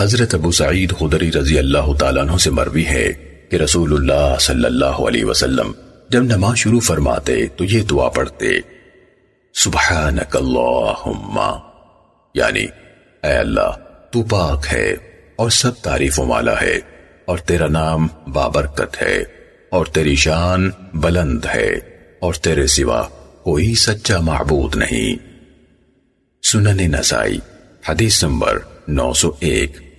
حضرت ابو سعید خدری رضی اللہ تعالیٰ عنہ سے مروی ہے کہ رسول اللہ صلی اللہ علیہ وسلم جب نماز شروع فرماتے تو یہ دعا پڑھتے، سبحانک اللہم یعنی اے اللہ، تو پاک ہے اور سب تعریفوں والا ہے اور تیرا نام بابرکت ہے اور تیری شان بلند ہے اور تیرے سوا کوئی سچا معبود نہیں۔ سنن نسائی، حدیث نمبر نو سو ایک۔